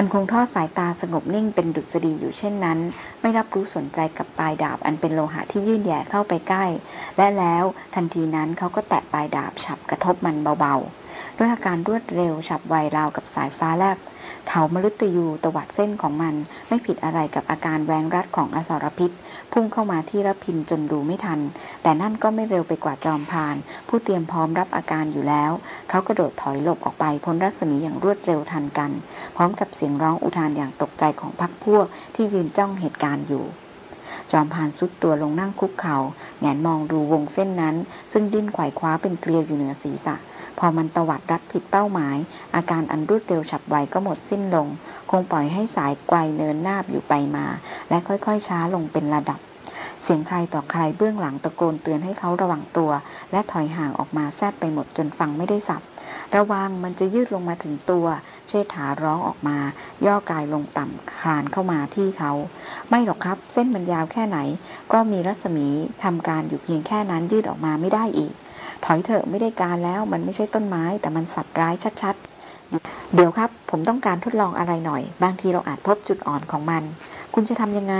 มันคงทอดสายตาสงบนิ่งเป็นดุษฎีอยู่เช่นนั้น ไม่รับรู้สนใจกับปลายดาบอันเป็นโลหะที่ยื่นแย่เข้าไปใกล้ และแล้วทันทีนั้นเขาก็แตะปลายดาบฉับกระทบมันเบาๆ ด้วยอาการรวดเร็วฉับไวราวกับสายฟ้าแลบ เถามฤตยูตวัดเส้นของมัน ไม่ผิดอะไรกับอาการแวงรัดของอสรพิษ พุ่งเข้ามาที่รพินจนดูไม่ทัน แต่นั่นก็ไม่เร็วไปกว่าจอมพาน ผู้เตรียมพร้อมรับอาการอยู่แล้ว เขากระโดดถอยหลบออกไปพ้นรัศมีอย่างรวดเร็วทันกัน พร้อมกับเสียงร้องอุทานอย่างตกใจของพักพวกที่ยืนจ้องเหตุการณ์อยู่ จอมพานซุดตัวลงนั่งคุกเขา่าแงนมองดูวงเส้นนั้น ซึ่งดิ้นไขว่คว้าเป็นเกลียวอยู่เหนือศีรษะ พอมันตวัดรัดผิดเป้าหมาย อาการอันรวดเร็วฉับไวก็หมดสิ้นลง คงปล่อยให้สายไกวเนินนาบอยู่ไปมา และค่อยๆช้าลงเป็นระดับ เสียงใครต่อใครเบื้องหลังตะโกนเตือนให้เขาระวังตัว และถอยห่างออกมาแทบไปหมดจนฟังไม่ได้สับระวังมันจะยืดลงมาถึงตัว เชษฐาร้องออกมา ย่อกายลงต่ำคลานเข้ามาที่เขา ไม่หรอกครับ เส้นมันยาวแค่ไหน ก็มีรัศมีทำการอยู่เพียงแค่นั้นยืดออกมาไม่ได้อีก ถอยเถอะไม่ได้การแล้วมันไม่ใช่ต้นไม้ แต่มันสัตว์ร้ายชัดๆ เดี๋ยวครับ ผมต้องการทดลองอะไรหน่อย บางทีเราอาจพบจุดอ่อนของมัน คุณจะทำยังไง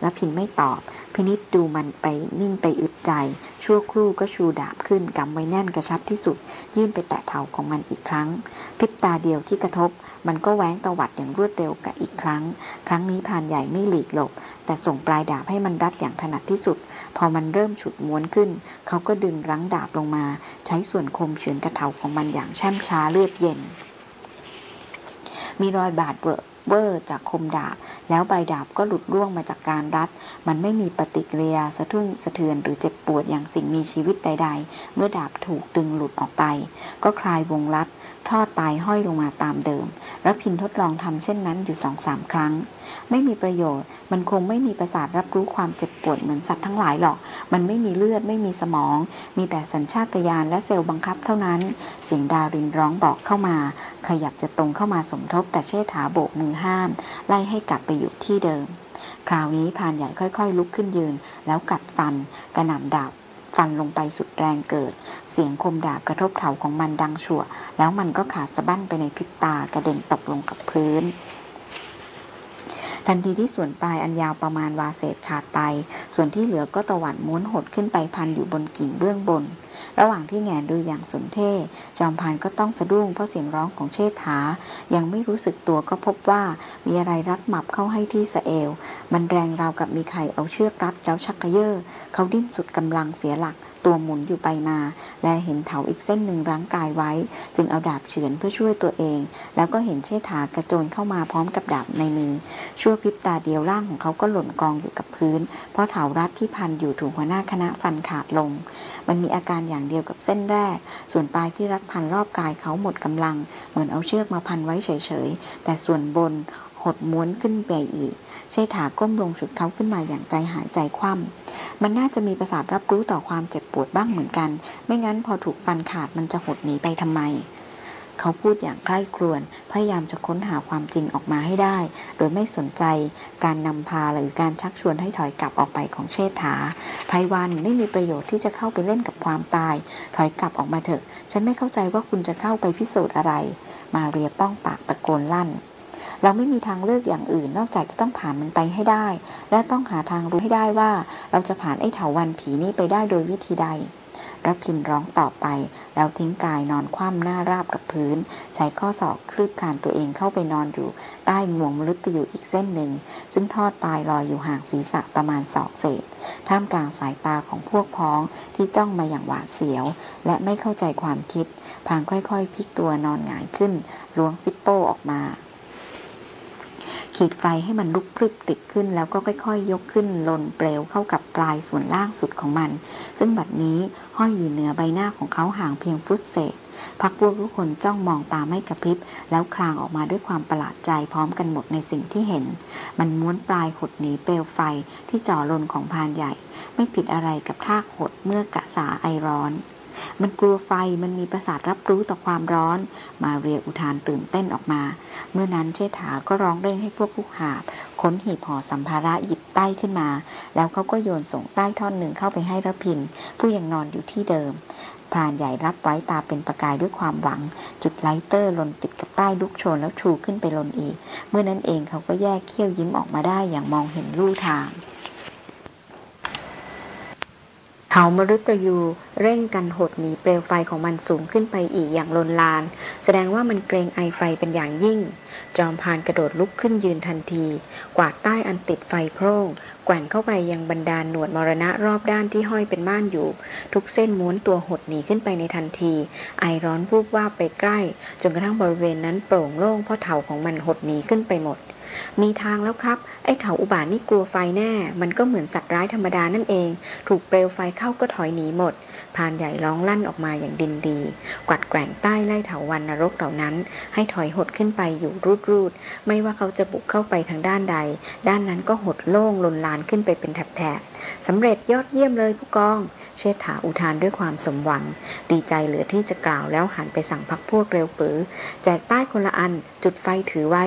แล้วพินไม่ตอบ พินิษดูมันไปนิ่งไปอึดใจ ชั่วครู่ก็ชูดาบขึ้นกำไว้แน่นกระชับที่สุด ยื่นไปแตะเท้าของมันอีกครั้งพิบตาเดียวที่กระทบ มันก็แหวงตวัดอย่างรวดเร็วกับอีกครั้ง ครั้งนี้ผ่านใหญ่ไม่หลีกหลบ แต่ส่งปลายดาบให้มันรัดอย่างถนัดที่สุด พอมันเริ่มฉุดม้วนขึ้น เขาก็ดึงรั้งดาบลงมา ใช้ส่วนคมเฉือนกระเถาของมันอย่างแช่มช้าเลือดเย็น มีรอยบาดเวอะจากคมดาบแล้วใบดาบก็หลุดร่วงมาจากการรัด มันไม่มีปฏิกิริยาสะดุ้งสะเทือนหรือเจ็บปวดอย่างสิ่งมีชีวิตใด ๆ เมื่อดาบถูกดึงหลุดออกไป ก็คลายวงรัดทอดปลายห้อยลงมาตามเดิมรพินทร์ทดลองทำเช่นนั้นอยู่สองสามครั้ง ไม่มีประโยชน์ มันคงไม่มีประสาทรับรู้ความเจ็บปวดเหมือนสัตว์ทั้งหลายหรอก มันไม่มีเลือดไม่มีสมอง มีแต่สัญชาตญาณและเซลล์บังคับเท่านั้น เสียงดารินร้องบอกเข้ามา ขยับจะตรงเข้ามาสมทบแต่เชษฐาโบกมือห้าม ไล่ให้กลับไปอยู่ที่เดิม คราวนี้พานใหญ่ค่อยๆ ลุกขึ้นยืน แล้วกัดฟัน กระหน่ำดาบฟันลงไปสุดแรงเกิด เสียงคมดาบกระทบเถาของมันดังชั่ว แล้วมันก็ขาดสะบั้นไปในพริบตากระเด็นตกลงกับพื้น ทันทีที่ส่วนปลายอันยาวประมาณวาเศษขาดไป ส่วนที่เหลือก็ตวัดม้วนหดขึ้นไปพันอยู่บนกิ่งเบื้องบน ระหว่างที่แงนดูอย่างสนเท่จอมพานก็ต้องสะดุ้งเพราะเสียงร้องของเชษฐา ยังไม่รู้สึกตัวก็พบว่ามีอะไรรัดหมับเข้าให้ที่สะเอว มันแรงราวกับมีใครเอาเชือกรัดเจ้าชักกระเยอะเขาดิ้นสุดกำลังเสียหลัก ตัวหมุนอยู่ไปมา และเห็นเถาอีกเส้นหนึ่งรั้งกายไว้ จึงเอาดาบเฉือนเพื่อช่วยตัวเอง แล้วก็เห็นเชษฐากระโจนเข้ามาพร้อมกับดาบในมือ ชั่วพริบตาเดียวร่างของเขาก็หล่นกองอยู่กับพื้น เพราะเถารัดที่พันอยู่ถูกหัวหน้าคณะฟันขาดลง มันมีอาการอย่างเดียวกับเส้นแรก ส่วนปลายที่รัดพันรอบกายเขาหมดกำลัง เหมือนเอาเชือกมาพันไว้เฉยๆแต่ส่วนบนหดม้วนขึ้นไปอีก เชษฐาก้มลงฉุดเขาขึ้นมาอย่างใจหายใจคว่ำมันน่าจะมีประสาทรับรู้ต่อความเจ็บปวดบ้างเหมือนกัน ไม่งั้นพอถูกฟันขาดมันจะหดหนีไปทำไม เขาพูดอย่างใคร่ครวญพยายามจะค้นหาความจริงออกมาให้ได้ โดยไม่สนใจการนำพาหรือการชักชวนให้ถอยกลับออกไปของเชษฐาไพวันไม่มีประโยชน์ที่จะเข้าไปเล่นกับความตาย ถอยกลับออกมาเถอะ ฉันไม่เข้าใจว่าคุณจะเข้าไปพิสูจน์อะไร มาเรียป้องปากตะโกนลั่น เราไม่มีทางเลือกอย่างอื่น นอกจากจะต้องผ่านมันไปให้ได้ และต้องหาทางรู้ให้ได้ว่า เราจะผ่านไอ้เถาวันผีนี้ไปได้โดยวิธีใดรับพินร้องต่อไป แล้วทิ้งกายนอนคว่ำหน้าราบกับพื้น ใช้ข้อศอกคลืบคานตัวเองเข้าไปนอนอยู่ ใต้งวงมฤตยูอีกเส้นหนึ่ง ซึ่งทอดปลายลอยอยู่ห่างศีรษะประมาณศอกเศษ ท่ามกลางสายตาของพวกพ้องที่จ้องมาอย่างหวาดเสียว และไม่เข้าใจความคิด พางค่อยๆพลิกตัวนอนหงายขึ้นล้วงซิปโป้ออกมา ขีดไฟให้มันลุกพรึบติดขึ้น แล้วก็ค่อยๆยยกขึ้นลนเปลวเข้ากับปลายส่วนล่างสุดของมัน ซึ่งบัดนี้ห้อยอยู่เหนือใบหน้าของเขาห่างเพียงฟุตเศษพักพวกทุกคนจ้องมองตาไม่กระพริบ แล้วคลางออกมาด้วยความประหลาดใจพร้อมกันหมดในสิ่งที่เห็น มันม้วนปลายหดหนีเปลวไฟที่จ่อลนของพานใหญ่ ไม่ผิดอะไรกับท่าหดเมื่อกะสาไอร้อน มันกลัวไฟมันมีประสาทรับรู้ต่อความร้อน มาเรียอุทานตื่นเต้นออกมา เมื่อนั้นเชษฐาก็ร้องเร่งให้พวกผู้หาบค้นหีบห่อสัมภาระหยิบใต้ขึ้นมา แล้วเขาก็โยนส่งไต้ท่อนหนึ่งเข้าไปให้รพินทร์ ผู้ยังนอนอยู่ที่เดิมพรานใหญ่รับไว้ตาเป็นประกายด้วยความหวัง จุด lighter ลนติดกับไต้ลุกโชนแล้วชูขึ้นไปลนอีก เมื่อนั้นเองเขาก็แยกเขี้ยวยิ้มออกมาได้อย่างมองเห็นลู่ทาง เถามฤตยูเร่งกันหดหนีเปลวไฟของมันสูงขึ้นไปอีกอย่างลนลาน แสดงว่ามันเกรงไอไฟเป็นอย่างยิ่ง จอมพานกระโดดลุกขึ้นยืนทันที กวาดใต้อันติดไฟโพร่งแกว่งเข้าไปยังบรรดาหนวดมรณะรอบด้านที่ห้อยเป็นม่านอยู่ ทุกเส้นม้วนตัวหดหนีขึ้นไปในทันที ไอร้อนวูบว่าไปใกล้ จนกระทั่งบริเวณนั้นโปร่งโล่งเพราะเถาของมันหดหนีขึ้นไปหมด มีทางแล้วครับ ไอ้เถาอุบาทนี่กลัวไฟแน่ มันก็เหมือนสัตว์ร้ายธรรมดานั่นเอง ถูกเปลวไฟเข้าก็ถอยหนีหมดพานใหญ่ร้องลั่นออกมาอย่างดินดี กวัดแกว่งใต้ไล่เถาวันนรกเหล่านั้น ให้ถอยหดขึ้นไปอยู่รูดรูดไม่ว่าเขาจะบุกเข้าไปทางด้านใด ด้านนั้นก็หดโล่งลนลานขึ้นไปเป็นแถบๆสำเร็จยอดเยี่ยมเลยผู้กอง เชษฐาอุทานด้วยความสมหวัง ดีใจเหลือที่จะกล่าวแล้วหันไปสั่งพักพวกเร็วปือ แจกใต้คนละอันจุดไฟถือไว้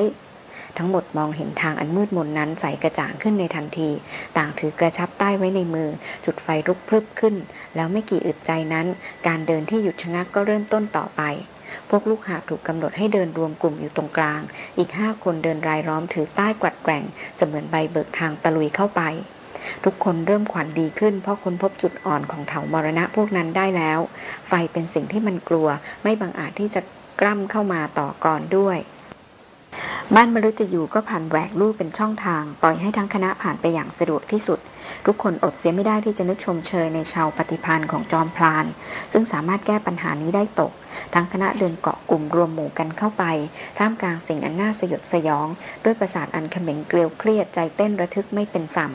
ทั้งหมดมองเห็นทางอันมืดมนนั้นใสกระจ่างขึ้นในทันที ต่างถือกระชับใต้ไว้ในมือ จุดไฟลุกพลึบขึ้น แล้วไม่กี่อึดใจนั้น การเดินที่หยุดชะงักก็เริ่มต้นต่อไป พวกลูกหาบถูกกำหนดให้เดินรวมกลุ่มอยู่ตรงกลาง อีกห้าคนเดินรายล้อมถือใต้กวัดแกว่ง เสมือนใบเบิกทางตะลุยเข้าไปทุกคนเริ่มขวัญดีขึ้นเพราะค้นพบจุดอ่อนของเถามรณะพวกนั้นได้แล้ว ไฟเป็นสิ่งที่มันกลัว ไม่บังอาจที่จะกล้ำเข้ามาต่อก่อนด้วย บ้านมรุตยูก็ผ่านแหวกลู่เป็นช่องทาง ปล่อยให้ทั้งคณะผ่านไปอย่างสะดวกที่สุด ทุกคนอดเสียไม่ได้ที่จะนึกชมเชยในชาวปฏิพันธ์ของจอมพลาน ซึ่งสามารถแก้ปัญหานี้ได้ตก ทั้งคณะเดินเกาะกลุ่มรวมหมู่กันเข้าไป ท่ามกลางสิ่งอันน่าสยดสยอง ด้วยประสาทอันเขม็งเกลียวเครียดใจเต้นระทึกไม่เป็นสัม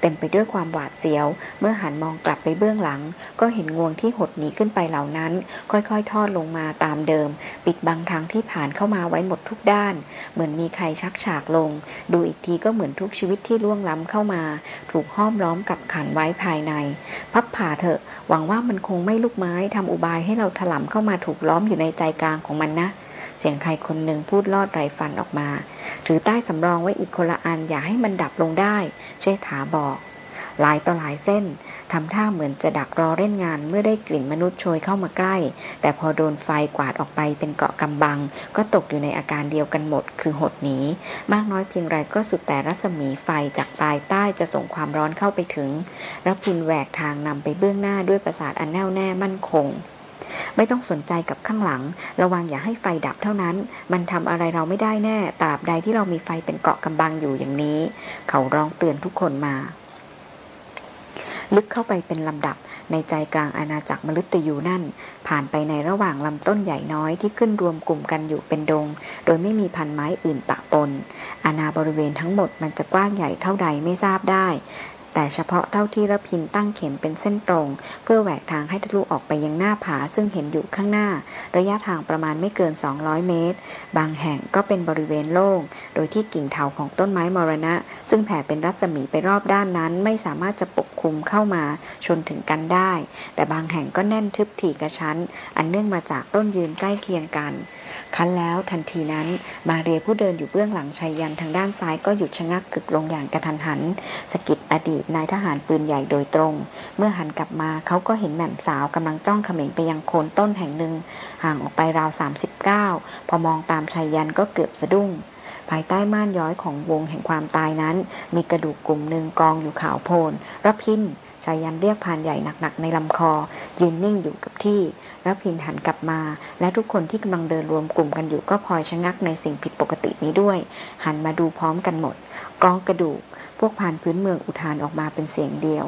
เต็มไปด้วยความหวาดเสียว เมื่อหันมองกลับไปเบื้องหลัง ก็เห็นงวงที่หดหนีขึ้นไปเหล่านั้น ค่อยๆ ทอดลงมาตามเดิม ปิดบังทางที่ผ่านเข้ามาไว้หมดทุกด้าน เหมือนมีใครชักฉากลง ดูอีกทีก็เหมือนทุกชีวิตที่ล่วงล้ำเข้ามา ถูกห้อมล้อมกับขันไว้ภายใน พับผ่าเถอะ หวังว่ามันคงไม่ลูกไม้ทำอุบายให้เราถลำเข้ามาถูกล้อมอยู่ในใจกลางของมันนะ เสียงใครคนหนึ่งพูดลอดไรฟันออกมา ถือใต้สำรองไว้อีกคนละอันอย่าให้มันดับลงได้ เชษฐาบอก หลายต่อหลายเส้น ทำท่าเหมือนจะดักรอเล่นงานเมื่อได้กลิ่นมนุษย์โชยเข้ามาใกล้ แต่พอโดนไฟกวาดออกไปเป็นเกาะกำบัง ก็ตกอยู่ในอาการเดียวกันหมด คือหดหนี มากน้อยเพียงไรก็สุดแต่รัศมีไฟจากปลายใต้จะส่งความร้อนเข้าไปถึงรับพินแหวกทางนำไปเบื้องหน้าด้วยประสาทอันแน่วแน่มั่นคงไม่ต้องสนใจกับข้างหลัง ระวังอย่าให้ไฟดับเท่านั้น มันทำอะไรเราไม่ได้แน่ ตราบใดที่เรามีไฟเป็นเกาะกำบังอยู่อย่างนี้ เขาร้องเตือนทุกคนมา ลึกเข้าไปเป็นลำดับในใจกลางอาณาจักรมฤตยูนั่น ผ่านไปในระหว่างลำต้นใหญ่น้อยที่ขึ้นรวมกลุ่มกันอยู่เป็นดง โดยไม่มีพันไม้อื่นปะปนอาณาบริเวณทั้งหมดมันจะกว้างใหญ่เท่าใดไม่ทราบได้ แต่เฉพาะเท่าที่ระพินตั้งเข็มเป็นเส้นตรง เพื่อแหวกทางให้ทะลุออกไปยังหน้าผาซึ่งเห็นอยู่ข้างหน้า ระยะทางประมาณไม่เกิน 200 เมตร บางแห่งก็เป็นบริเวณโล่ง โดยที่กิ่งเถาของต้นไม้มรณะ ซึ่งแผ่เป็นรัศมีไปรอบด้านนั้น ไม่สามารถจะปกคลุมเข้ามาชนถึงกันได้ แต่บางแห่งก็แน่นทึบถี่กระชั้น อันเนื่องมาจากต้นยืนใกล้เคียงกัน คันแล้วทันทีนั้นมาเรียผู้เดินอยู่เบื้องหลังชัยยันทางด้านซ้ายก็หยุดชะงักกึกลงอย่างกระทันหันสกิดอดีตนายทหารปืนใหญ่โดยตรง เมื่อหันกลับมาเขาก็เห็นแหม่มสาวกำลังจ้องเขม็งไปยังโคนต้นแห่งหนึ่ง ห่างออกไปราว 39 พอมองตามชัยยันก็เกือบสะดุ้งภายใต้ม่านย้อยของวงแห่งความตายนั้น มีกระดูกกลุ่มหนึ่งกองอยู่ขาวโพลนรับพินชายันเรียกพานใหญ่หนักๆในลำคอ ยืนนิ่งอยู่กับที่ แล้วพินหันกลับมา และทุกคนที่กำลังเดินรวมกลุ่มกันอยู่ก็พลอยชะงักในสิ่งผิดปกตินี้ด้วย หันมาดูพร้อมกันหมด กองกระดูก พวกพานพื้นเมืองอุทานออกมาเป็นเสียงเดียว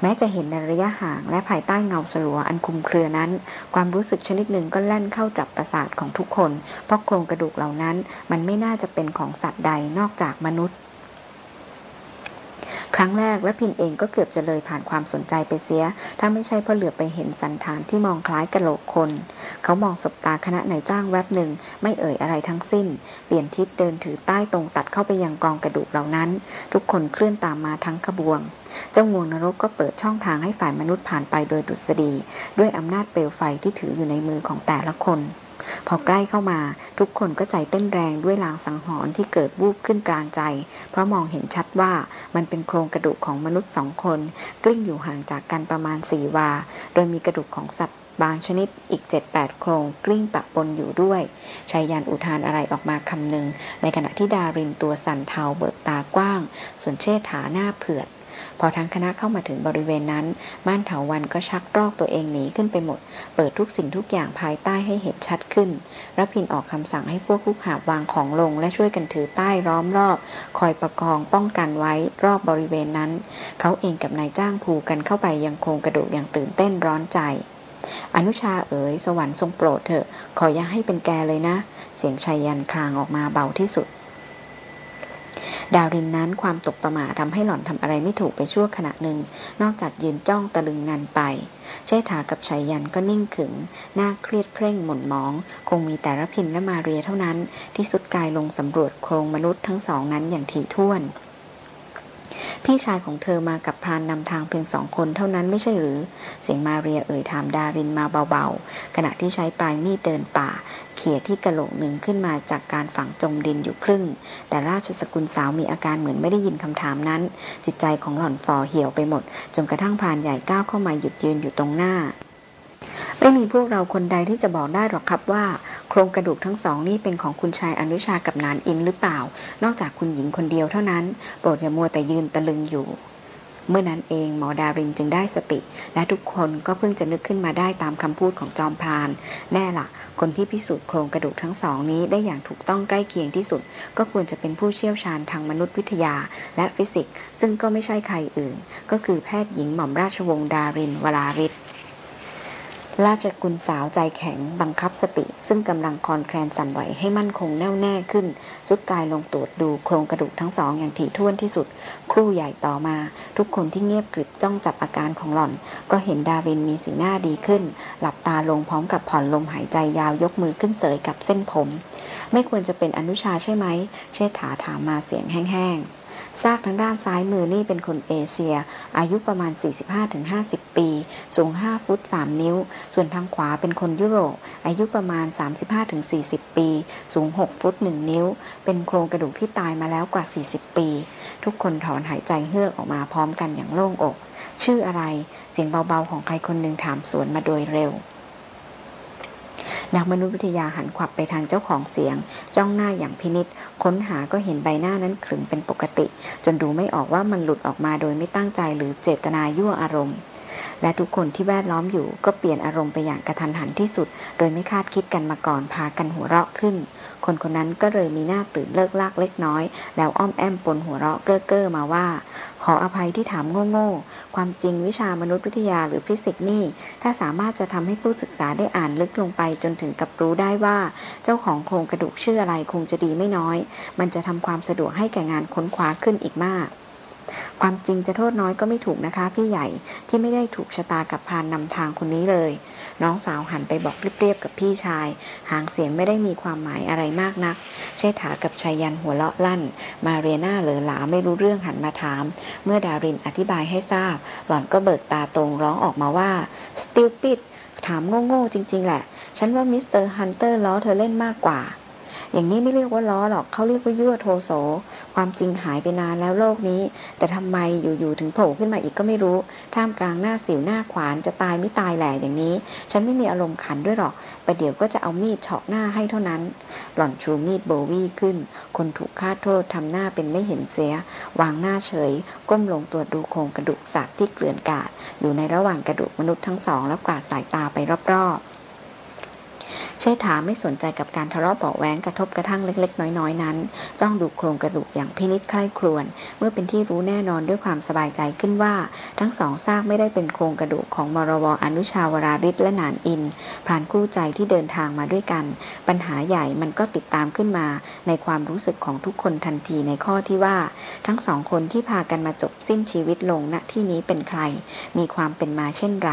แม้จะเห็นในระยะห่างและภายใต้เงาสลัวอันคุมเครือนั้น ความรู้สึกชนิดหนึ่งก็แล่นเข้าจับประสาทของทุกคน เพราะโครงกระดูกเหล่านั้น มันไม่น่าจะเป็นของสัตว์ใดนอกจากมนุษย์ ครั้งแรกและพินเองก็เกือบจะเลยผ่านความสนใจไปเสีย ถ้าไม่ใช่เพราะเหลือไปเห็นสันฐานที่มองคล้ายกระโหลกคน เขามองสบตาคณะนายจ้างแวบหนึ่งไม่เอ่ยอะไรทั้งสิ้น เปลี่ยนทิศเดินถือใต้ตรงตัดเข้าไปยังกองกระดูกเหล่านั้น ทุกคนเคลื่อนตามมาทั้งขบวงเจ้างวงนรกก็เปิดช่องทางให้ฝ่ายมนุษย์ผ่านไปโดยดุษฎีด้วยอำนาจเปลวไฟที่ถืออยู่ในมือของแต่ละคน พอใกล้เข้ามาทุกคนก็ใจเต้นแรงด้วยลางสังหรณ์ที่เกิดวูบขึ้นกลางใจ เพราะมองเห็นชัดว่ามันเป็นโครงกระดูกของมนุษย์สองคน กลิ้งอยู่ห่างจากกันประมาณสี่วา โดยมีกระดูกของสัตว์บางชนิดอีกเจ็ดแปดโครงกลิ้งปะปนอยู่ด้วยชายยันอุทานอะไรออกมาคำหนึ่ง ในขณะที่ดารินตัวสั่นเทาเบิกตากว้าง ส่วนเชษฐาหน้าเผือด พอทั้งคณะเข้ามาถึงบริเวณนั้นม่านเถาวันก็ชักรอกตัวเองหนีขึ้นไปหมด เปิดทุกสิ่งทุกอย่างภายใต้ให้เห็นชัดขึ้นรพินออกคำสั่งให้พวกลูกหาบวางของลง และช่วยกันถือใต้ร้อมรอบ คอยประคองป้องกันไว้รอบบริเวณนั้น เขาเองกับนายจ้างผูกันเข้าไปยังโครงกระดูกอย่างตื่นเต้นร้อนใจอนุชาเอ๋ยสวรรค์ทรงโปรดเถอะ ขออย่าให้เป็นแกเลยนะ เสียงชายยันคลางออกมาเบาที่สุด ดาวรินนั้นความตกประมาทำให้หล่อนทำอะไรไม่ถูกไปชั่วขณะหนึ่ง นอกจากยืนจ้องตะลึงงานไปเชษฐากับชัยยันก็นิ่งขึง หน้าเครียดเคร่งหม่นมอง คงมีแต่ระพินและมาเรียเท่านั้น ที่สุดกายลงสำรวจโครงมนุษย์ทั้งสองนั้นอย่างถี่ถ้วน พี่ชายของเธอมากับพรานนำทางเพียงสองคนเท่านั้นไม่ใช่หรือ เสียงมาเรียเอ่ยถามดารินมาเบาๆ ขณะที่ใช้ปลายมีดเดินป่า เขี่ยที่กระโหลกหนึ่งขึ้นมาจากการฝังจมดินอยู่ครึ่ง แต่ราชสกุลสาวมีอาการเหมือนไม่ได้ยินคำถามนั้น จิตใจของหล่อนฟอเหี่ยวไปหมด จนกระทั่งพรานใหญ่ก้าวเข้ามาหยุดยืนอยู่ตรงหน้า ไม่มีพวกเราคนใดที่จะบอกได้หรอกครับว่า โครงกระดูกทั้งสองนี่เป็นของคุณชายอนุชากับนานอินหรือเปล่า นอกจากคุณหญิงคนเดียวเท่านั้น โปรดอย่ามัวแต่ยืนตะลึงอยู่เมื่อนั้นเองหมอดารินจึงได้สติ และทุกคนก็เพิ่งจะนึกขึ้นมาได้ตามคำพูดของจอมพราน แน่ละ่ะ คนที่พิสูจน์โครงกระดูกทั้งสองนี้ได้อย่างถูกต้องใกล้เคียงที่สุด ก็ควรจะเป็นผู้เชี่ยวชาญทางมนุษยวิทยาและฟิสิกส์ ซึ่งก็ไม่ใช่ใครอื่น ก็คือแพทย์หญิงหม่อมราชวงศ์ดารินวราริศ ราชกุลสาวใจแข็งบังคับสติ ซึ่งกำลังคลอนแคลนสั่นไหวให้มั่นคงแน่วแน่ขึ้นสุดกายลงตรวจดูโครงกระดูกทั้งสองอย่างถี่ถ้วนที่สุด ครู่ใหญ่ต่อมา ทุกคนที่เงียบกริบจ้องจับอาการของหล่อน ก็เห็นดารินมีสีหน้าดีขึ้น หลับตาลงพร้อมกับผ่อนลมหายใจยาวยกมือขึ้นเสยกับเส้นผม ไม่ควรจะเป็นอนุชาใช่ไหม เชษฐาถามมาเสียงแห้ง ซากทางด้านซ้ายมือนี่เป็นคนเอเชีย อายุประมาณ 45-50 ปี สูง 5 ฟุต 3 นิ้ว ส่วนทางขวาเป็นคนยุโรป อายุประมาณ 35-40 ปี สูง 6 ฟุต 1 นิ้ว เป็นโครงกระดูกที่ตายมาแล้วกว่า 40 ปี ทุกคนถอนหายใจเฮือกออกมาพร้อมกันอย่างโล่งอก ชื่ออะไร เสียงเบาๆของใครคนหนึ่งถามสวนมาโดยเร็ว นักมนุษยวิทยาหันขวับไปทางเจ้าของเสียง จ้องหน้าอย่างพินิษค้นหาก็เห็นใบหน้านั้นขรึมเป็นปกติ จนดูไม่ออกว่ามันหลุดออกมาโดยไม่ตั้งใจหรือเจตนายั่วอารมณ์ และทุกคนที่แวดล้อมอยู่ก็เปลี่ยนอารมณ์ไปอย่างกระทันหันที่สุด โดยไม่คาดคิดกันมาก่อนพากันหัวเราะขึ้น คนคนนั้นก็เลยมีหน้าตื่นเลิกลากเล็กน้อย แล้วอ้อมแอมปนหัวเราะเก้อเก้อมาว่า ขออภัยที่ถามโง่ๆ ความจริงวิชามนุษยวิทยาหรือฟิสิกส์นี่ ถ้าสามารถจะทำให้ผู้ศึกษาได้อ่านลึกลงไปจนถึงกับรู้ได้ว่า เจ้าของโครงกระดูกชื่ออะไรคงจะดีไม่น้อย มันจะทำความสะดวกให้แก่งานค้นคว้าขึ้นอีกมากความจริงจะโทษน้อยก็ไม่ถูกนะคะ พี่ใหญ่ที่ไม่ได้ถูกชะตากับพรานนำทางคนนี้เลย น้องสาวหันไปบอกเรียบๆกับพี่ชาย หางเสียงไม่ได้มีความหมายอะไรมากนัก เชษฐากับไชยยันต์หัวเราะลั่น มาเรียหน้าเหลอหลาไม่รู้เรื่องหันมาถาม เมื่อดารินอธิบายให้ทราบ หล่อนก็เบิกตาโตร้องออกมาว่า stupid ถามโง่ๆจริง ๆ แหละ ฉันว่า Mister Hunter ล้อเธอเล่นมากกว่า อย่างนี้ไม่เรียกว่าล้อหรอกเขาเรียกว่ายั่วโทโส ความจริงหายไปนานแล้วโรคนี้ แต่ทำไมอยู่ๆถึงโผล่ขึ้นมาอีกก็ไม่รู้ ท่ามกลางหน้าสิวหน้าขวานจะตายไม่ตายแหล่อย่างนี้ ฉันไม่มีอารมณ์ขันด้วยหรอกประเดี๋ยวก็จะเอามีดเฉาะหน้าให้เท่านั้น หล่อนชูมีดโบวี่ขึ้น คนถูกฆ่าโทษทำหน้าเป็นไม่เห็นเสีย วางหน้าเฉย ก้มลงตรวจดูโครงกระดูกสัตว์ที่เกลื่อนกาดอยู่ในระหว่างกระดูกมนุษย์ทั้งสอง แล้วกวาดสายตาไปรอบๆ เชษฐาไม่สนใจกับการทะเลาะเบาแหวงกระทบกระทั่งเล็กๆ น้อยๆ นั้น จ้องดูโครงกระดูกอย่างพินิจใคร่ครวญเมื่อเป็นที่รู้แน่นอนด้วยความสบายใจขึ้นว่า ทั้งสองซากไม่ได้เป็นโครงกระดูกของมรวอนุชาวราริศและนานอินผ่านคู่ใจที่เดินทางมาด้วยกัน ปัญหาใหญ่มันก็ติดตามขึ้นมา ในความรู้สึกของทุกคนทันทีในข้อที่ว่า ทั้งสองคนที่พากันมาจบสิ้นชีวิตลงณที่นี้เป็นใคร มีความเป็นมาเช่นไร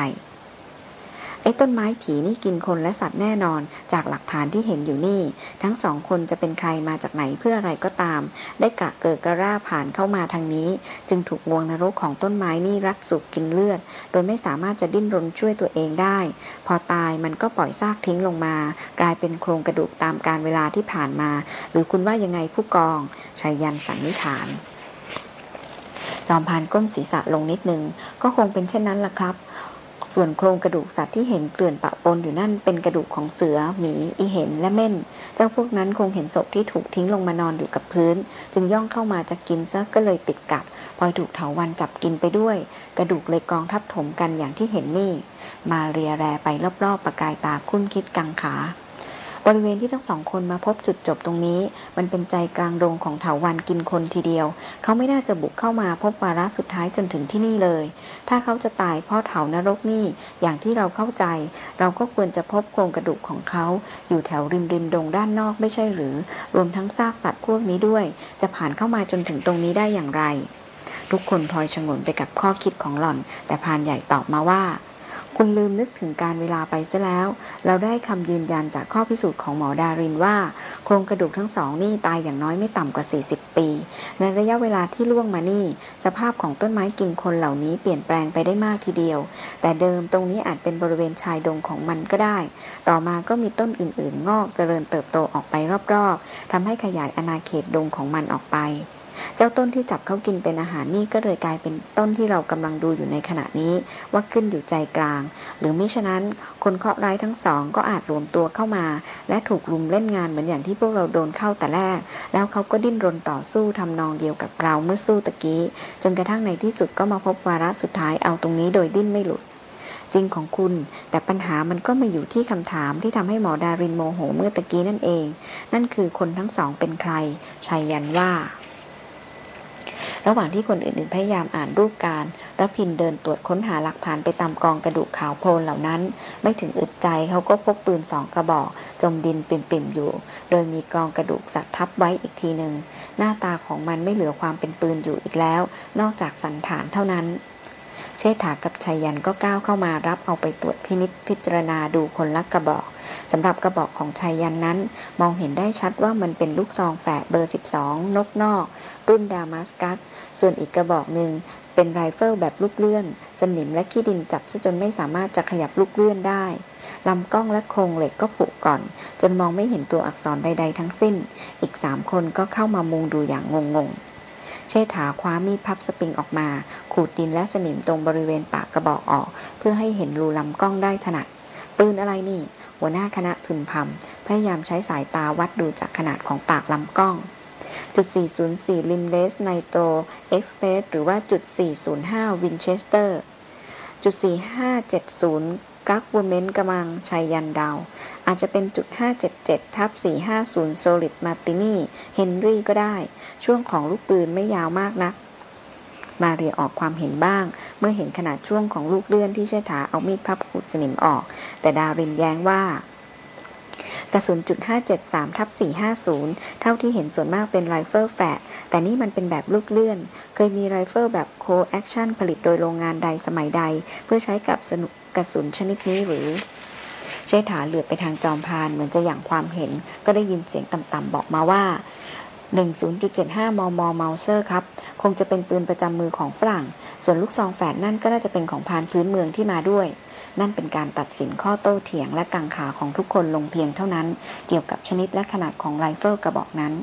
ไอ้ต้นไม้ผีนี่กินคนและสัตว์แน่นอน จากหลักฐานที่เห็นอยู่นี่ ทั้งสองคนจะเป็นใครมาจากไหนเพื่ออะไรก็ตาม ได้กะเกิดกระร่าผ่านเข้ามาทางนี้ จึงถูกงวงนรกของต้นไม้นี่รักสุกกินเลือด โดยไม่สามารถจะดิ้นรนช่วยตัวเองได้ พอตายมันก็ปล่อยซากทิ้งลงมา กลายเป็นโครงกระดูกตามการเวลาที่ผ่านมา หรือคุณว่ายังไงผู้กองชัยยันสันนิษฐาน จอมพานก้มศีรษะลงนิดนึงก็คงเป็นเช่นนั้นล่ะครับ ส่วนโครงกระดูกสัตว์ที่เห็นเกลื่อนปะปนอยู่นั่นเป็นกระดูกของเสือ หมี อีเห็นและเม่น เจ้าพวกนั้นคงเห็นศพที่ถูกทิ้งลงมานอนอยู่กับพื้น จึงย่องเข้ามาจะกินซะก็เลยติดกับพลอยถูกเถาวันจับกินไปด้วย กระดูกเลยกองทับถมกันอย่างที่เห็นนี่ มาเรียแรไปรอบๆประกายตาคุ้นคิดกังขา บริเวณที่ทั้งสองคนมาพบจุดจบตรงนี้ มันเป็นใจกลางโรงของเถาวันกินคนทีเดียว เขาไม่น่าจะบุกเข้ามาพบวาระสุดท้ายจนถึงที่นี่เลย ถ้าเขาจะตายเพราะเถานรกนี่อย่างที่เราเข้าใจ เราก็ควรจะพบโครงกระดูกของเขา อยู่แถวริมริมดงด้านนอกไม่ใช่หรือ รวมทั้งซากสัตว์พวกนี้ด้วย จะผ่านเข้ามาจนถึงตรงนี้ได้อย่างไร ทุกคนพลอยชงนไปกับข้อคิดของหล่อน แต่พานใหญ่ตอบมาว่า คุณลืมนึกถึงการเวลาไปซะแล้ว เราได้คำยืนยันจากข้อพิสูจน์ของหมอดารินว่า โครงกระดูกทั้งสองนี่ตายอย่างน้อยไม่ต่ำกว่า 40 ปี ในระยะเวลาที่ล่วงมานี่ สภาพของต้นไม้กินคนเหล่านี้เปลี่ยนแปลงไปได้มากทีเดียว แต่เดิมตรงนี้อาจเป็นบริเวณชายดงของมันก็ได้ ต่อมาก็มีต้นอื่นๆ งอกเจริญเติบโตออกไปรอบๆทำให้ขยายอาณาเขตดงของมันออกไป เจ้าต้นที่จับเขากินเป็นอาหารนี่ก็เลยกลายเป็นต้นที่เรากำลังดูอยู่ในขณะนี้ว่าขึ้นอยู่ใจกลาง หรือมิฉะนั้นคนเคราะห์ร้ายทั้งสองก็อาจรวมตัวเข้ามา และถูกลุมเล่นงานเหมือนอย่างที่พวกเราโดนเข้าแต่แรก แล้วเขาก็ดิ้นรนต่อสู้ทำนองเดียวกับเราเมื่อสู้ตะกี้ จนกระทั่งในที่สุดก็มาพบวาระสุดท้ายเอาตรงนี้โดยดิ้นไม่หลุดจริงของคุณ แต่ปัญหามันก็มาอยู่ที่คำถามที่ทำให้หมอดารินโมโหเมื่อตะกี้นั่นเอง นั่นคือคนทั้งสองเป็นใครชัยยันว่า ระหว่างที่คนอื่นๆ พยายามอ่านรูปการรัพินเดินตรวจค้นหาหลักฐานไปตามกองกระดูกขาวโพลนเหล่านั้น ไม่ถึงอึดใจเขาก็พกปืนสองกระบอก จมดินปิ่มๆอยู่ โดยมีกองกระดูกสัตว์ทับไว้อีกทีหนึ่งหน้าตาของมันไม่เหลือความเป็นปืนอยู่อีกแล้ว นอกจากสัณฐานเท่านั้นเชษฐากับไชยยันต์ก็ก้าวเข้ามารับเอาไปตรวจพินิจพิจารณาดูคนละกระบอกสำหรับกระบอกของไชยยันต์นั้น มองเห็นได้ชัดว่ามันเป็นลูกซองแฝดเบอร์ 12 นกนอก รุ่นดามัสกัส ส่วนอีกกระบอกหนึ่งเป็นไรเฟิลแบบลูกเลื่อน สนิมและขี้ดินจับซะจนไม่สามารถจะขยับลูกเลื่อนได้ลำกล้องและโครงเหล็กก็ผุกร่อน จนมองไม่เห็นตัวอักษรใด ๆ ทั้งสิ้น อีกสามคนก็เข้ามามุงดูอย่างงงๆ เชษฐาคว้ามีดพับสปริงออกมา ขูดดินและสนิมตรงบริเวณปากกระบอกออก เพื่อให้เห็นรูลำกล้องได้ถนัด ปืนอะไรนี่ หัวหน้าคณะพึมพำพยายามใช้สายตาวัดดูจากขนาดของปากลำกล้อง จุด404 Rimless Nitro Express หรือว่าจุด405 Winchester จุด 4570 Government กระมังไชยยันต์เดา อาจจะเป็นจุด 577 ทับ 450 Solid Martini-Henry ก็ได้ ช่วงของลูกปืนไม่ยาวมากนัก มาเรียออกความเห็นบ้าง เมื่อเห็นขนาดช่วงของลูกเลื่อนที่เชษฐาเอามีดพับขูดสนิมออก แต่ดารินแย้งว่า กระสุนจุด573ทับ450 เท่าที่เห็นส่วนมากเป็นไรเฟิลแฝดแต่นี่มันเป็นแบบลูกเลื่อน เคยมีไรเฟิลแบบโคแอคชั่นผลิตโดยโรงงานใดสมัยใด เพื่อใช้กับลูกกระสุนชนิดนี้หรือเชษฐาเหลือบไปทางจอมพรานเหมือนจะหยั่งความเห็น ก็ได้ยินเสียงต่ำๆบอกมาว่า10.75 มม Mauser ครับ คงจะเป็นปืนประจำมือของฝรั่ง ส่วนลูกซองแฝดนั่นก็น่าจะเป็นของพรานพื้นเมืองที่มาด้วย นั่นเป็นการตัดสินข้อโต้เถียงและกังขาของทุกคนลงเพียงเท่านั้น เกี่ยวกับชนิดและขนาดของไรเฟิลกระบอกนั้น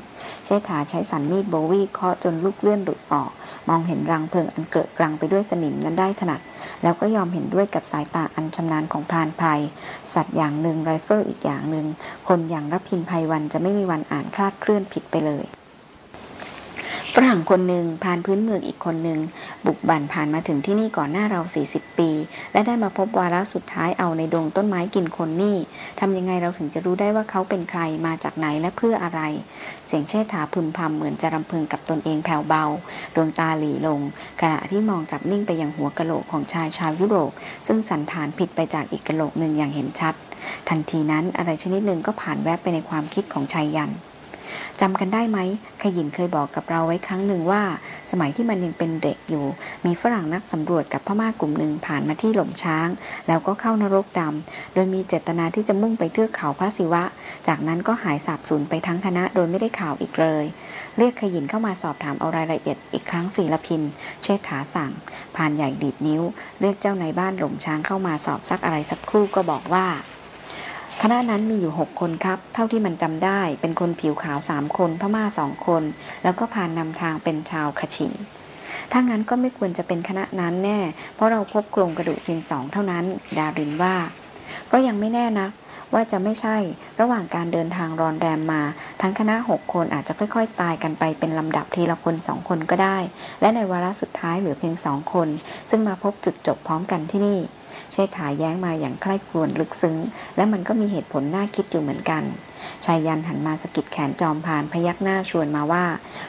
เชษฐาใช้สันมีด bowie เคาะจนลูกเลื่อนหลุดออก มองเห็นรังเพลิงอันเกรอะกรังไปด้วยสนิมนั้นได้ถนัด แล้วก็ยอมเห็นด้วยกับสายตาอันชำนาญของพรานไพร สัตว์อย่างหนึ่งไรเฟิลอีกอย่างหนึ่ง คนอย่างรพินทร์ ไพรวัลย์จะไม่มีวันอ่านคลาดเคลื่อนผิดไปเลย ฝรั่งคนหนึ่งพรานพื้นเมืองอีกคนหนึ่งบุกบั่นผ่านมาถึงที่นี่ก่อนหน้าเรา 40 ปี และได้มาพบวาระสุดท้ายเอาในดงต้นไม้กินคนนี่ทำยังไงเราถึงจะรู้ได้ว่าเขาเป็นใครมาจากไหนและเพื่ออะไร เสียงเชษฐาพึมพำเหมือนจะรำพึงกับตนเองแผ่วเบา ดวงตาหลีลง ขณะที่มองจับนิ่งไปยังหัวกะโหลกของชายชาวยุโรป ซึ่งสันฐานผิดไปจากอีกกะโหลกหนึ่งอย่างเห็นชัด ทันทีนั้นอะไรชนิดหนึ่งก็ผ่านแวบไปในความคิดของชายยัน จำกันได้ไหมขยินเคยบอกกับเราไว้ครั้งหนึ่งว่า สมัยที่มันยังเป็นเด็กอยู่ มีฝรั่งนักสำรวจกับพม่ากลุ่มหนึ่งผ่านมาที่หล่มช้าง แล้วก็เข้านรกดำโดยมีเจตนาที่จะมุ่งไปเทือกเขาพระศิวะ จากนั้นก็หายสาบสูญไปทั้งคณะโดยไม่ได้ข่าวอีกเลย เรียกขยินเข้ามาสอบถามเอารายละเอียดอีกครั้งสี่ลพิน เชษฐาสั่งผ่านใหญ่ดีดนิ้ว เรียกเจ้าในบ้านหล่มช้างเข้ามาสอบซักอะไรสักครู่ก็บอกว่า คณะนั้นมีอยู่หกคนครับ เท่าที่มันจำได้ เป็นคนผิวขาวสามคนพม่าสองคน แล้วก็ผ่านนำทางเป็นชาวคชินถ้างั้นก็ไม่ควรจะเป็นคณะนั้นแน่ เพราะเราพบโครงกระดูกเพียงสองเท่านั้น ดารินว่า ก็ยังไม่แน่นะว่าจะไม่ใช่ ระหว่างการเดินทางรอนแรมมา ทั้งคณะหกคนอาจจะค่อยๆ ตายกันไปเป็นลำดับทีละคนสองคนก็ได้ และในวาระสุดท้ายเหลือเพียงสองคน ซึ่งมาพบจุดจบพร้อมกันที่นี่ เชษฐาแย้งมาอย่างใคร่ครวญลึกซึ้ง และมันก็มีเหตุผลน่าคิดอยู่เหมือนกันชายยันหันมาสกิดแขนจอมพานพยักหน้าชวนมาว่า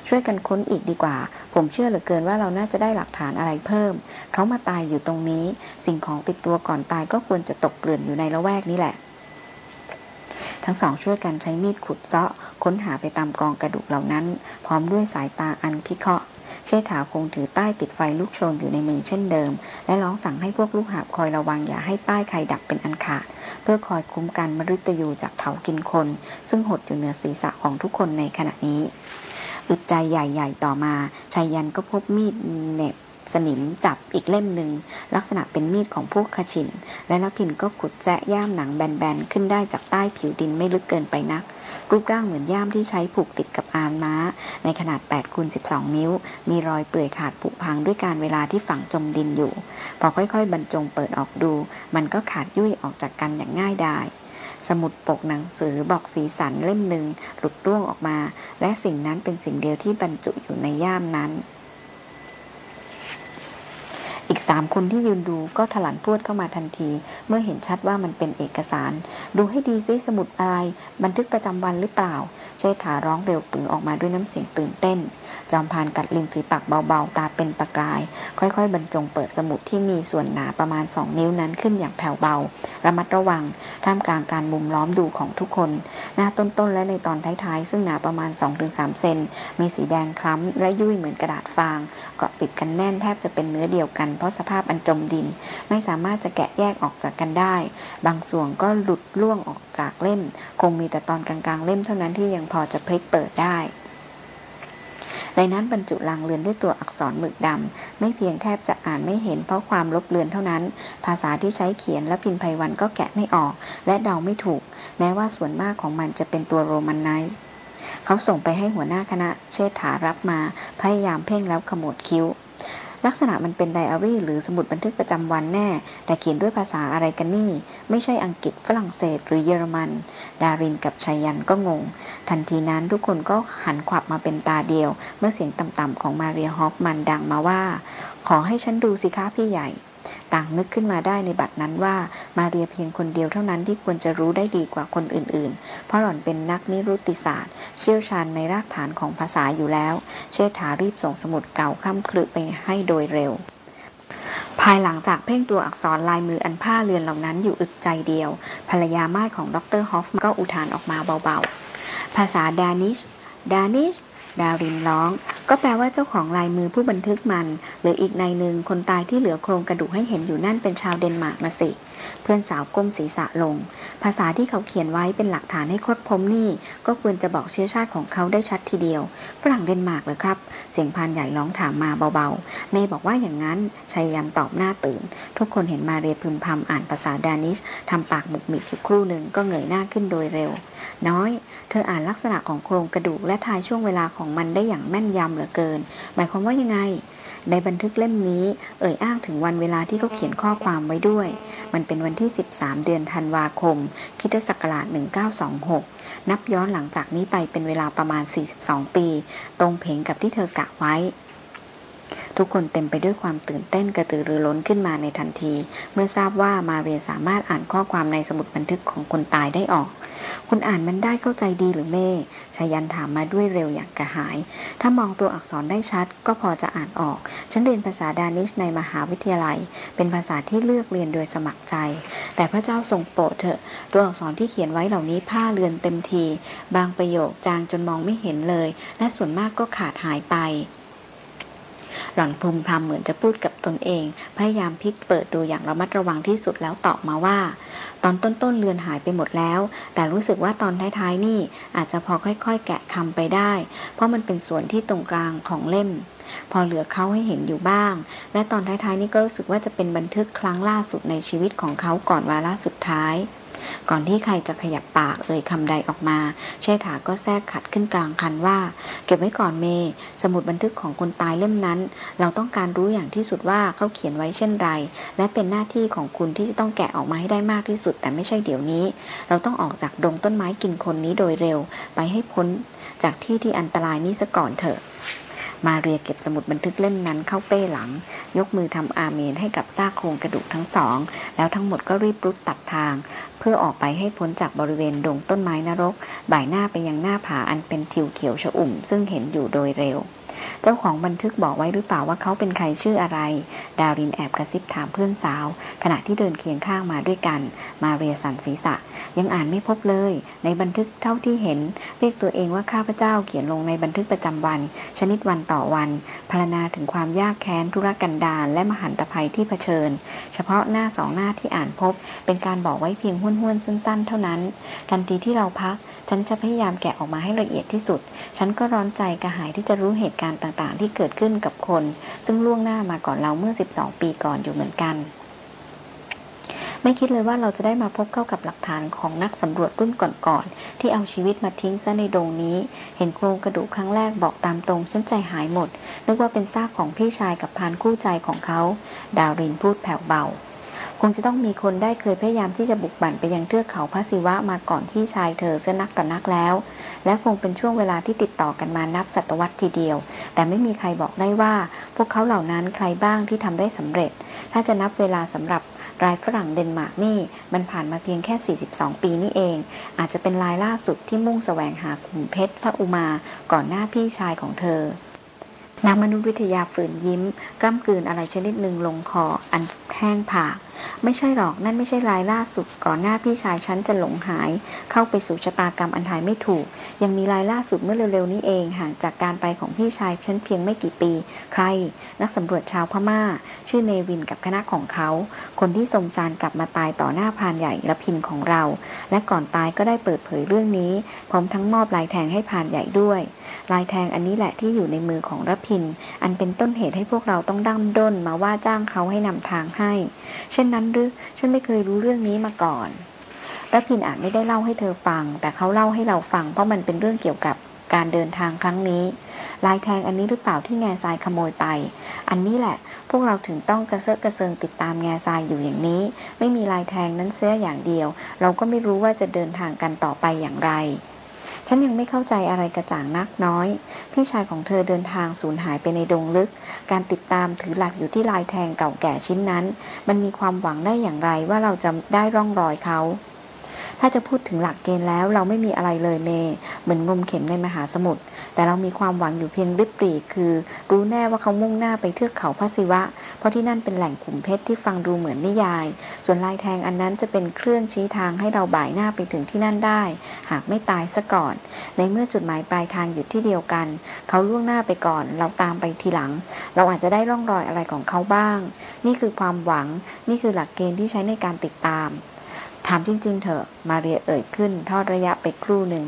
ช่วยกันค้นอีกดีกว่า ผมเชื่อเหลือเกินว่าเราน่าจะได้หลักฐานอะไรเพิ่ม เขามาตายอยู่ตรงนี้ สิ่งของติดตัวก่อนตายก็ควรจะตกเกลื่อนอยู่ในละแวกนี้แหละ ทั้งสองช่วยกันใช้มีดขุดเซาะ ค้นหาไปตามกองกระดูกเหล่านั้น พร้อมด้วยสายตาอันพิเคราะห์ เชษฐาคงถือใต้ติดไฟลูกโชนอยู่ในมือเช่นเดิม และร้องสั่งให้พวกลูกหาบคอยระวังอย่าให้ใต้ใครดับเป็นอันขาด เพื่อคอยคุ้มกันมฤตยูจากเถากินคน ซึ่งหดอยู่เหนือศีรษะของทุกคนในขณะนี้อึดใจใหญ่ ๆ ต่อมาชายยันก็พบมีดเน็บสนิมจับอีกเล่มหนึ่งลักษณะเป็นมีดของพวกขชิน และละพินก็ขุดแจะย่ามหนังแบนๆ ขึ้นได้จากใต้ผิวดินไม่ลึกเกินไปนัก รูปร่างเหมือนย่ามที่ใช้ผูกติดกับอานม้า ในขนาด8คูณ12 นิ้ว มีรอยเปื่อยขาดผุพังด้วยการเวลาที่ฝังจมดินอยู่ พอค่อยๆ บรรจงเปิดออกดู มันก็ขาดยุ่ยออกจากกันอย่างง่ายดายสมุดปกหนังสือบอกสีสันเล่มหนึ่งหลุดร่วงออกมา และสิ่งนั้นเป็นสิ่งเดียวที่บรรจุอยู่ในย่ามนั้น อีกสามคนที่ยืนดูก็ถลันพวดเข้ามาทันที เมื่อเห็นชัดว่ามันเป็นเอกสาร ดูให้ดีซิสมุดอะไร บันทึกประจำวันหรือเปล่า เชษฐาร้องเร็วปึงออกมาด้วยน้ำเสียงตื่นเต้น จอมพานกัดริมฝีปากเบาๆ ตาเป็นประกาย ค่อยๆ บรรจงเปิดสมุดที่มีส่วนหนาประมาณสองนิ้วนั้นขึ้นอย่างแผ่วเบา ระมัดระวัง ท่ามกลางการมุมล้อมดูของทุกคน หน้าต้นๆ และในตอนท้ายๆ ซึ่งหนาประมาณ 2-3 เซน มีสีแดงคล้ำและยุ่ยเหมือนกระดาษฟาง เกาะติดกันแน่นแทบจะเป็นเนื้อเดียวกัน เพราะสภาพอันจมดิน ไม่สามารถจะแกะแยกออกจากกันได้ บางส่วนก็หลุดล่วงออกจากเล่ม คงมีแต่ตอนกลางๆ เล่มเท่านั้นที่ยังพอจะพลิกเปิดได้ ในนั้นบรรจุลังเลือนด้วยตัวอักษรหมึกดำไม่เพียงแทบจะอ่านไม่เห็นเพราะความลบเลือนเท่านั้น ภาษาที่ใช้เขียนและพินภัยวันก็แกะไม่ออก และเดาไม่ถูก แม้ว่าส่วนมากของมันจะเป็นตัวโรมันไนซ์เขาส่งไปให้หัวหน้าคณะเชษฐารับมา พยายามเพ่งแล้วขมวดคิ้ว ลักษณะมันเป็นไดอารี่หรือสมุดบันทึกประจำวันแน่ แต่เขียนด้วยภาษาอะไรกันนี่ ไม่ใช่อังกฤษฝรั่งเศสหรือเยอรมัน ดารินกับชัยยันก็งง ทันทีนั้นทุกคนก็หันขวับมาเป็นตาเดียว เมื่อเสียงต่ำๆของมาเรียฮอฟมันดังมาว่า ขอให้ฉันดูสิคะพี่ใหญ่ ต่างนึกขึ้นมาได้ในบัดนั้นว่ามาเรียเพียงคนเดียวเท่านั้นที่ควรจะรู้ได้ดีกว่าคนอื่น ๆ เพราะหล่อนเป็นนักนิรุติศาสตร์ เชี่ยวชาญในรากฐานของภาษาอยู่แล้ว เชษฐารีบส่งสมุดเก่าข้ามคลึไปให้โดยเร็วภายหลังจากเพ่งตัวอักษรลายมืออันผ้าเรือนเหล่านั้นอยู่อึดใจเดียว ภรรยาม่ายของดรฮอฟก็อุทานออกมาเบาๆ ภาษา Danish Danish ดารินร้อง ก็แปลว่าเจ้าของลายมือผู้บันทึกมัน หรืออีกนัยหนึ่งคนตายที่เหลือโครงกระดูกให้เห็นอยู่นั่นเป็นชาวเดนมาร์กนะสิ เพื่อนสาวก้มศีรษะลง ภาษาที่เขาเขียนไว้เป็นหลักฐานให้ค้นพบนี่ ก็ควรจะบอกเชื้อชาติของเขาได้ชัดทีเดียวฝรั่งเดนมาร์กเหรอครับ เสียงพรานใหญ่ร้องถามมาเบาๆเมย์บอกว่าอย่างนั้นชัยยันตอบหน้าตื่น ทุกคนเห็นมาเรียพึมพำอ่านภาษาดานิชทำปากหมุกมิดอยู่ครู่หนึ่งก็เงยหน้าขึ้นโดยเร็ว น้อย เธออ่านลักษณะของโครงกระดูกและทายช่วงเวลาของมันได้อย่างแม่นยำเหลือเกิน หมายความว่ายังไง ในบันทึกเล่มนี้ เอ่ยอ้างถึงวันเวลาที่เขาเขียนข้อความไว้ด้วย มันเป็นวันที่ 13 เดือนธันวาคมคิตศักราช1926 นับย้อนหลังจากนี้ไปเป็นเวลาประมาณ 42 ปี ตรงเพงกับที่เธอกะไว้ทุกคนเต็มไปด้วยความตื่นเต้นกระตือรือร้นขึ้นมาในทันที เมื่อทราบว่ามาเรียสามารถอ่านข้อความในสมุดบันทึกของคนตายได้ออก คุณอ่านมันได้เข้าใจดีหรือเม่ชายันถามมาด้วยเร็วอย่างกระหาย ถ้ามองตัวอักษรได้ชัด ก็พอจะอ่านออก ฉันเรียนภาษาดานิชในมหาวิทยาลัย เป็นภาษาที่เลือกเรียนโดยสมัครใจ แต่พระเจ้าทรงโปรดเถอะ ตัวอักษรที่เขียนไว้เหล่านี้ผ้าเรือนเต็มที บางประโยคจางจนมองไม่เห็นเลย และส่วนมากก็ขาดหายไป หล่อนพึมพำเหมือนจะพูดกับตนเอง พยายามพลิกเปิดดูอย่างระมัดระวังที่สุดแล้วตอบมาว่า ตอนต้นๆเรือนหายไปหมดแล้ว แต่รู้สึกว่าตอนท้ายๆนี่อาจจะพอค่อยๆ แกะคำไปได้ เพราะมันเป็นส่วนที่ตรงกลางของเล่ม พอเหลือเขาให้เห็นอยู่บ้าง และตอนท้ายๆนี่ก็รู้สึกว่าจะเป็นบันทึกครั้งล่าสุดในชีวิตของเขาก่อนวาระสุดท้าย ก่อนที่ใครจะขยับปากเอ่ยคำใดออกมา เชษฐาก็แทรกขัดขึ้นกลางคันว่า เก็บไว้ก่อนเม สมุดบันทึกของคนตายเล่มนั้น เราต้องการรู้อย่างที่สุดว่าเขาเขียนไว้เช่นไร และเป็นหน้าที่ของคุณที่จะต้องแกะออกมาให้ได้มากที่สุด แต่ไม่ใช่เดี๋ยวนี้ เราต้องออกจากดงต้นไม้กินคนนี้โดยเร็ว ไปให้พ้นจากที่ที่อันตรายนี้ซะก่อนเถอะ มาเรียเก็บสมุดบันทึกเล่มนั้นเข้าเป้หลัง ยกมือทำอาเมนให้กับซากโครงกระดูกทั้งสอง แล้วทั้งหมดก็รีบรุดตัดทาง เพื่อออกไปให้พ้นจากบริเวณดงต้นไม้นรก บ่ายหน้าไปยังหน้าผาอันเป็นทิวเขียวชอุ่ม ซึ่งเห็นอยู่โดยเร็ว เจ้าของบันทึกบอกไว้หรือเปล่าว่าเขาเป็นใครชื่ออะไร ดารินแอบกระซิบถามเพื่อนสาว ขณะที่เดินเคียงข้างมาด้วยกัน มาเรียสันศีษะ ยังอ่านไม่พบเลย ในบันทึกเท่าที่เห็น เรียกตัวเองว่าข้าพเจ้าเขียนลงในบันทึกประจำวัน ชนิดวันต่อวันพรรณนาถึงความยากแค้นธุรกันดารและมหันตภัยที่เผชิญ เฉพาะหน้าสองหน้าที่อ่านพบ เป็นการบอกไว้เพียงห้วนๆสั้น ๆ เท่านั้น ทันทีที่เราพัก ฉันจะพยายามแกะออกมาให้ละเอียดที่สุด ฉันก็ร้อนใจกระหายที่จะรู้เหตุการณ์ต่างๆ ที่เกิดขึ้นกับคน ซึ่งล่วงหน้ามาก่อนเราเมื่อ 12 ปีก่อนอยู่เหมือนกัน ไม่คิดเลยว่าเราจะได้มาพบเข้ากับหลักฐานของนักสำรวจรุ่นก่อนๆที่เอาชีวิตมาทิ้งซะในดงนี้ เห็นโครงกระดูกครั้งแรกบอกตามตรงฉันใจหายหมด นึกว่าเป็นซากของพี่ชายกับพานคู่ใจของเขา ดาวรินพูดแผ่วเบา คงจะต้องมีคนได้เคยพยายามที่จะบุกบั่นไปยังเทือกเขาพระศิวะมาก่อนที่ชายเธอเสนักต่อนักแล้ว และคงเป็นช่วงเวลาที่ติดต่อกันมานับศตวรรษทีเดียว แต่ไม่มีใครบอกได้ว่า พวกเขาเหล่านั้นใครบ้างที่ทำได้สำเร็จ ถ้าจะนับเวลาสำหรับรายฝรั่งเดนมาร์กนี่มันผ่านมาเพียงแค่ 42 ปีนี่เอง อาจจะเป็นรายล่าสุดที่มุ่งแสวงหาขุมเพชรพระอุมาก่อนหน้าพี่ชายของเธอนักมนุษยวิทยาฝืนยิ้มกล้ำกลืนอะไรชนิดหนึ่งลงคออันแห้งผาก ไม่ใช่หรอกนั่นไม่ใช่รายล่าสุด ก่อนหน้าพี่ชายฉันจะหลงหาย เข้าไปสู่ชะตากรรมอันทายไม่ถูก ยังมีรายล่าสุดเมื่อเร็วๆนี้เองห่างจากการไปของพี่ชายฉันเพียงไม่กี่ปี ใคร นักสำรวจชาวพม่า ชื่อเนวินกับคณะของเขา คนที่สมสารกลับมาตายต่อหน้าพานใหญ่และพินของเรา และก่อนตายก็ได้เปิดเผยเรื่องนี้ พร้อมทั้งมอบลายแทงให้พานใหญ่ด้วย ลายแทงอันนี้แหละที่อยู่ในมือของรพิน อันเป็นต้นเหตุให้พวกเราต้องดั้มด้นมาว่าจ้างเขาให้นำทางให้ เช่นนั้นหรือฉันไม่เคยรู้เรื่องนี้มาก่อนรพินอาจไม่ได้เล่าให้เธอฟัง แต่เขาเล่าให้เราฟังเพราะมันเป็นเรื่องเกี่ยวกับการเดินทางครั้งนี้ ลายแทงอันนี้หรือเปล่าที่แง่ทรายขโมยไป อันนี้แหละ พวกเราถึงต้องกระเซาะกระเซิงติดตามแง่ทรายอยู่อย่างนี้ ไม่มีลายแทงนั้นเสียอย่างเดียว เราก็ไม่รู้ว่าจะเดินทางกันต่อไปอย่างไร ฉันยังไม่เข้าใจอะไรกระจ่างนักน้อย พี่ชายของเธอเดินทางสูญหายไปในดงลึก การติดตามถือหลักอยู่ที่ลายแทงเก่าแก่ชิ้นนั้น มันมีความหวังได้อย่างไรว่าเราจะได้ร่องรอยเขา ถ้าจะพูดถึงหลักเกณฑ์แล้วเราไม่มีอะไรเลยเม เหมือนงมเข็มในมหาสมุทร แต่เรามีความหวังอยู่เพียงริบปรีคือ รู้แน่ว่าเขามุ่งหน้าไปเทือกเขาพระศิวะ เพราะที่นั่นเป็นแหล่งขุมเพชรที่ฟังดูเหมือนนิยาย ส่วนลายแทงอันนั้นจะเป็นเครื่องชี้ทางให้เราบ่ายหน้าไปถึงที่นั่นได้ หากไม่ตายซะก่อน ในเมื่อจุดหมายปลายทางอยู่ที่เดียวกัน เขาล่วงหน้าไปก่อน เราตามไปทีหลัง เราอาจจะได้ร่องรอยอะไรของเขาบ้าง นี่คือความหวัง นี่คือหลักเกณฑ์ที่ใช้ในการติดตามามจริง ๆ เถอะมาเรียเอ่ยขึ้น ทอดระยะไปครู่หนึ่ง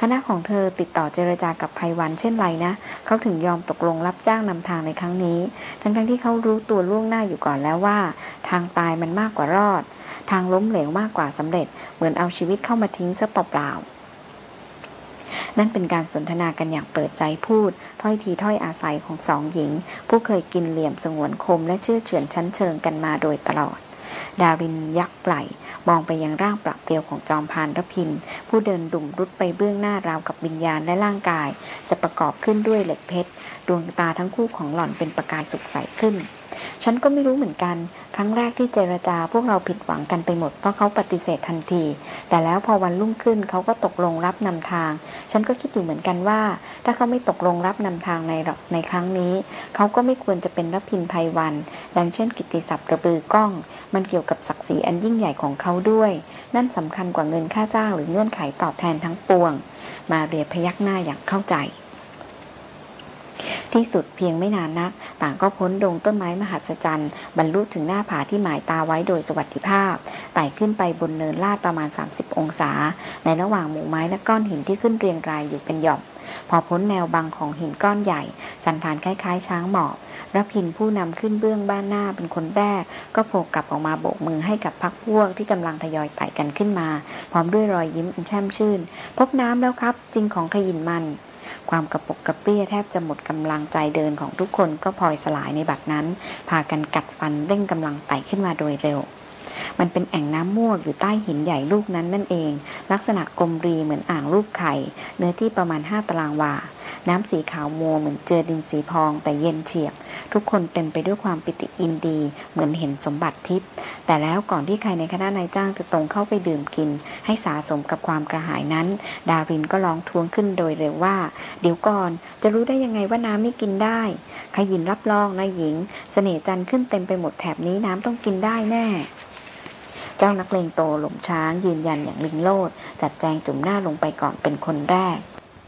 คณะของเธอติดต่อเจรจากับไพวันเช่นไรนะ เขาถึงยอมตกลงรับจ้างนำทางในครั้งนี้ ทั้งๆทที่เขารู้ตัวล่วงหน้าอยู่ก่อนแล้วว่า ทางตายมันมากกว่ารอด ทางล้มเหลวมากกว่าสำเร็จ เหมือนเอาชีวิตเข้ามาทิ้งซะเปล่าๆนั่นเป็นการสนทนากันอย่างเปิดใจพูด ถ้อยทีถ้อยอาศัยของสองหญิง ผู้เคยกินเหลี่ยมสงวนคมและเชื่อเฉือนชั้นเชิงกันมาโดยตลอด ดารินยักไหลมองไปยังร่างปรับเปลียวของจอมพานรพิน ผู้เดินดุ่มรุดไปเบื้องหน้าราวกับวิญญาณและร่างกาย จะประกอบขึ้นด้วยเหล็กเพชร ดวงตาทั้งคู่ของหล่อนเป็นประกายสุกใสขึ้น ฉันก็ไม่รู้เหมือนกัน ครั้งแรกที่เจรจาพวกเราผิดหวังกันไปหมดเพราะเขาปฏิเสธทันที แต่แล้วพอวันรุ่งขึ้นเขาก็ตกลงรับนำทาง ฉันก็คิดอยู่เหมือนกันว่า ถ้าเขาไม่ตกลงรับนำทางในในครั้งนี้ เขาก็ไม่ควรจะเป็นรับพินภัยวัน ดังเช่นกิติศัพท์ระบือกล้อง มันเกี่ยวกับศักดิ์ศรีอันยิ่งใหญ่ของเขาด้วย นั่นสำคัญกว่าเงินค่าจ้างหรือเงื่อนไขตอบแทนทั้งปวง มาเรียพยักหน้าอย่างเข้าใจ ที่สุดเพียงไม่นานนัก ต่างก็พ้นดงต้นไม้มหัศจรรย์ บรรลุถึงหน้าผาที่หมายตาไว้โดยสวัสดิภาพไต่ขึ้นไปบนเนินลาดประมาณ 30 องศา ในระหว่างหมู่ไม้และก้อนหินที่ขึ้นเรียงรายอยู่เป็นหย่อม พอพ้นแนวบังของหินก้อนใหญ่ สันฐานคล้ายๆ ช้างหมอบรพินผู้นำขึ้นเบื้องบ้านหน้าเป็นคนแรก ก็โผล่กลับออกมาโบกมือให้กับพักพวกที่กำลังทยอยไต่กันขึ้นมา พร้อมด้วยรอยยิ้มอันแช่มชื่น พบน้ำแล้วครับ จริงของขยินมัน ความกระปกกระเปี้ยแทบจะหมดกำลังใจเดินของทุกคนก็พลอยสลายในบัดนั้น พากันกัดฟันเร่งกำลังไต่ขึ้นมาโดยเร็ว มันเป็นแอ่งน้ำมวกอยู่ใต้หินใหญ่ลูกนั้นนั่นเอง ลักษณะกลมรีเหมือนอ่างรูปไข่ เนื้อที่ประมาณห้าตารางวา น้ำสีขาวมัวเหมือนเจอดินสีพองแต่เย็นเฉียบ ทุกคนเต็มไปด้วยความปิติอินดี เหมือนเห็นสมบัติทิพย์ แต่แล้วก่อนที่ใครในคณะนายจ้างจะตรงเข้าไปดื่มกิน ให้สาสมกับความกระหายนั้น ดารินก็ร้องทวงขึ้นโดยเร็วว่า เดี๋ยวก่อน จะรู้ได้ยังไงว่าน้ำไม่กินได้ขยินรับรองนายหญิง เสน่ห์จันทร์ขึ้นเต็มไปหมดแถบนี้น้ำต้องกินได้แน่ เจ้านักเลงโตหลมช้างยืนยันอย่างลิงโลด จัดแจงจุ่มหน้าลงไปก่อนเป็นคนแรก